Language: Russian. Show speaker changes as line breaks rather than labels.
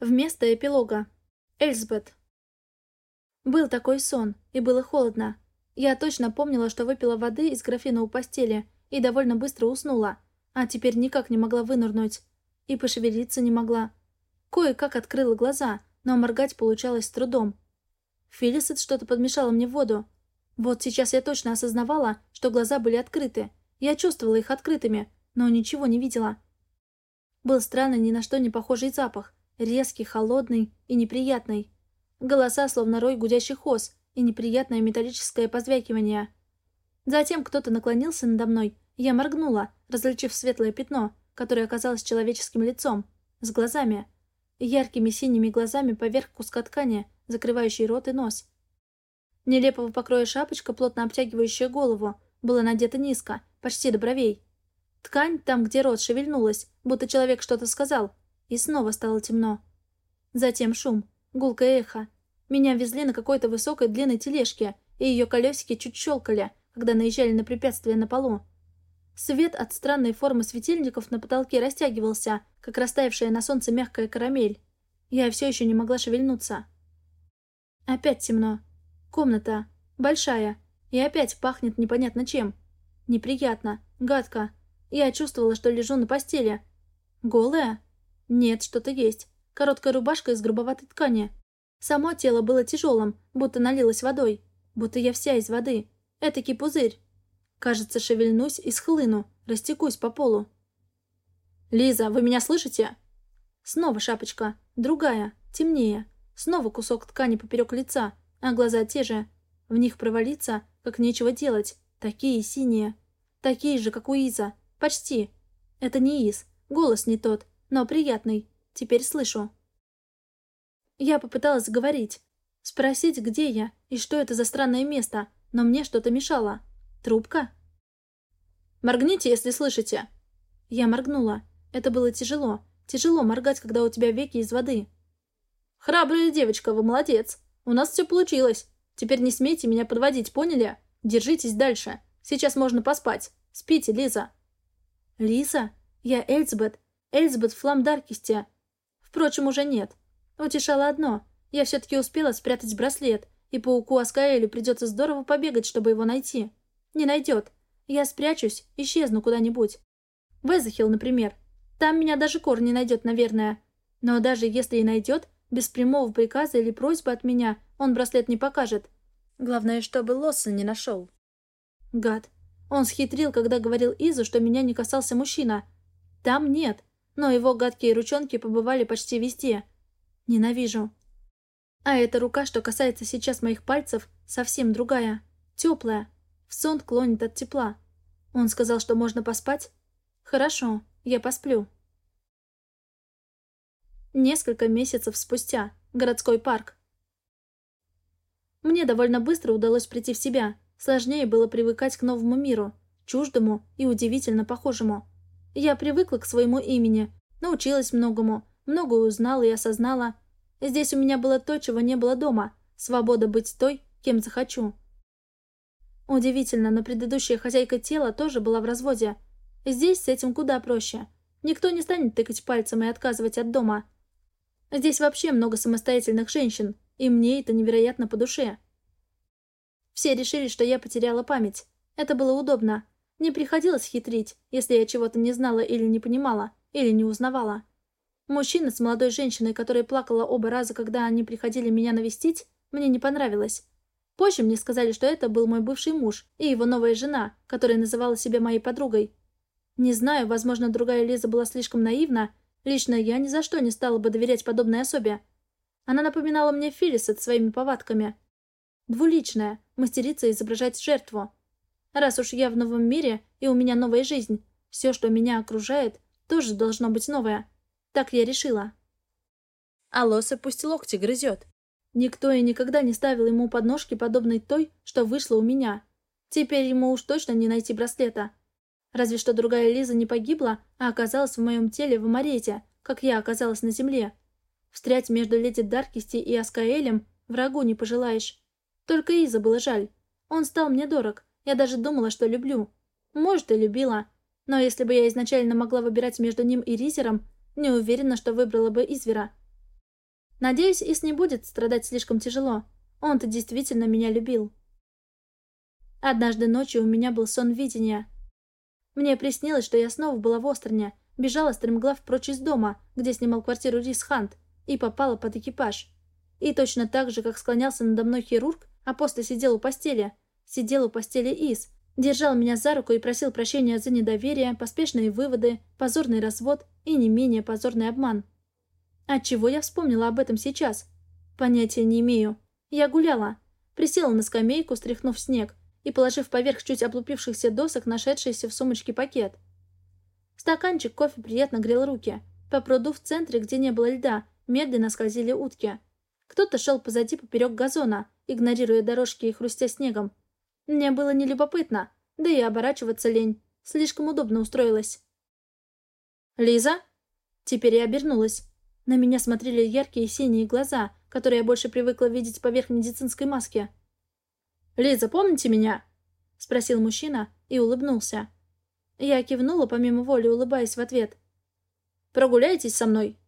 Вместо эпилога. Эльсбет. Был такой сон, и было холодно. Я точно помнила, что выпила воды из графина у постели и довольно быстро уснула, а теперь никак не могла вынырнуть. И пошевелиться не могла. Кое-как открыла глаза, но моргать получалось с трудом. Филисет что-то подмешала мне в воду. Вот сейчас я точно осознавала, что глаза были открыты. Я чувствовала их открытыми, но ничего не видела. Был странный, ни на что не похожий запах, резкий, холодный и неприятный. Голоса, словно рой гудящих ос, и неприятное металлическое позвякивание. Затем кто-то наклонился надо мной, я моргнула, различив светлое пятно, которое оказалось человеческим лицом, с глазами. Яркими синими глазами поверх куска ткани, закрывающей рот и нос. Нелепого покроя шапочка, плотно обтягивающая голову, была надета низко, почти до бровей. Ткань, там, где рот, шевельнулась, будто человек что-то сказал, и снова стало темно. Затем шум, гулкое эхо. Меня везли на какой-то высокой длинной тележке, и ее колесики чуть щелкали, когда наезжали на препятствия на полу. Свет от странной формы светильников на потолке растягивался, как растаявшая на солнце мягкая карамель. Я все еще не могла шевельнуться. Опять темно. Комната. Большая. И опять пахнет непонятно чем. Неприятно. Гадко. Я чувствовала, что лежу на постели. Голая? Нет, что-то есть. Короткая рубашка из грубоватой ткани. Само тело было тяжелым, будто налилось водой. Будто я вся из воды. Этакий пузырь. Кажется, шевельнусь и схлыну, растекусь по полу. «Лиза, вы меня слышите?» Снова шапочка. Другая, темнее. Снова кусок ткани поперек лица, а глаза те же. В них провалиться, как нечего делать. Такие синие. Такие же, как у Иза. Почти. Это не Из. Голос не тот но приятный. Теперь слышу. Я попыталась говорить. Спросить, где я и что это за странное место, но мне что-то мешало. Трубка? «Моргните, если слышите!» Я моргнула. Это было тяжело. Тяжело моргать, когда у тебя веки из воды. «Храбрая девочка, вы молодец. У нас все получилось. Теперь не смейте меня подводить, поняли? Держитесь дальше. Сейчас можно поспать. Спите, Лиза». «Лиза? Я Эльзбет. Эльзбет Фламдаркисте. Впрочем, уже нет. Утешало одно. Я все-таки успела спрятать браслет, и пауку Аскаэлю придется здорово побегать, чтобы его найти. Не найдет. Я спрячусь, исчезну куда-нибудь. В Эзахил, например. Там меня даже Кор не найдет, наверное. Но даже если и найдет, без прямого приказа или просьбы от меня он браслет не покажет. Главное, чтобы Лосса не нашел. Гад. Он схитрил, когда говорил Изу, что меня не касался мужчина. Там нет но его гадкие ручонки побывали почти везде. Ненавижу. А эта рука, что касается сейчас моих пальцев, совсем другая. Теплая. В сон клонит от тепла. Он сказал, что можно поспать? Хорошо, я посплю. Несколько месяцев спустя. Городской парк. Мне довольно быстро удалось прийти в себя. Сложнее было привыкать к новому миру, чуждому и удивительно похожему. Я привыкла к своему имени, научилась многому, многое узнала и осознала. Здесь у меня было то, чего не было дома, свобода быть той, кем захочу. Удивительно, но предыдущая хозяйка тела тоже была в разводе. Здесь с этим куда проще. Никто не станет тыкать пальцем и отказывать от дома. Здесь вообще много самостоятельных женщин, и мне это невероятно по душе. Все решили, что я потеряла память. Это было удобно. Не приходилось хитрить, если я чего-то не знала или не понимала, или не узнавала. Мужчина с молодой женщиной, которая плакала оба раза, когда они приходили меня навестить, мне не понравилось. Позже мне сказали, что это был мой бывший муж и его новая жена, которая называла себя моей подругой. Не знаю, возможно, другая Лиза была слишком наивна. Лично я ни за что не стала бы доверять подобной особе. Она напоминала мне Филлисет своими повадками. Двуличная, мастерица изображать жертву. Раз уж я в новом мире, и у меня новая жизнь, все, что меня окружает, тоже должно быть новое. Так я решила. А Лоса пусть локти грызет. Никто и никогда не ставил ему подножки, подобной той, что вышла у меня. Теперь ему уж точно не найти браслета. Разве что другая Лиза не погибла, а оказалась в моем теле в Амарете, как я оказалась на земле. Встрять между леди Даркисти и Аскаэлем врагу не пожелаешь. Только Иза было жаль. Он стал мне дорог, я даже думала, что люблю. Может, и любила. Но если бы я изначально могла выбирать между ним и Ризером, не уверена, что выбрала бы Извера. Надеюсь, Ис не будет страдать слишком тяжело. Он-то действительно меня любил. Однажды ночью у меня был сон видения. Мне приснилось, что я снова была в Остерне, бежала стремглав прочь из дома, где снимал квартиру Рис Хант, и попала под экипаж. И точно так же, как склонялся надо мной хирург, а после сидел у постели, сидел у постели Ис, держал меня за руку и просил прощения за недоверие, поспешные выводы, позорный развод и не менее позорный обман. Отчего я вспомнила об этом сейчас? Понятия не имею. Я гуляла. Присела на скамейку, стряхнув снег, и положив поверх чуть облупившихся досок нашедшийся в сумочке пакет. Стаканчик кофе приятно грел руки. По пруду в центре, где не было льда, медленно скользили утки. Кто-то шел позади поперек газона, игнорируя дорожки и хрустя снегом. Мне было не любопытно, да и оборачиваться лень. Слишком удобно устроилась. «Лиза?» Теперь я обернулась. На меня смотрели яркие синие глаза, которые я больше привыкла видеть поверх медицинской маски. «Лиза, помните меня?» — спросил мужчина и улыбнулся. Я кивнула, помимо воли, улыбаясь в ответ. «Прогуляйтесь со мной?»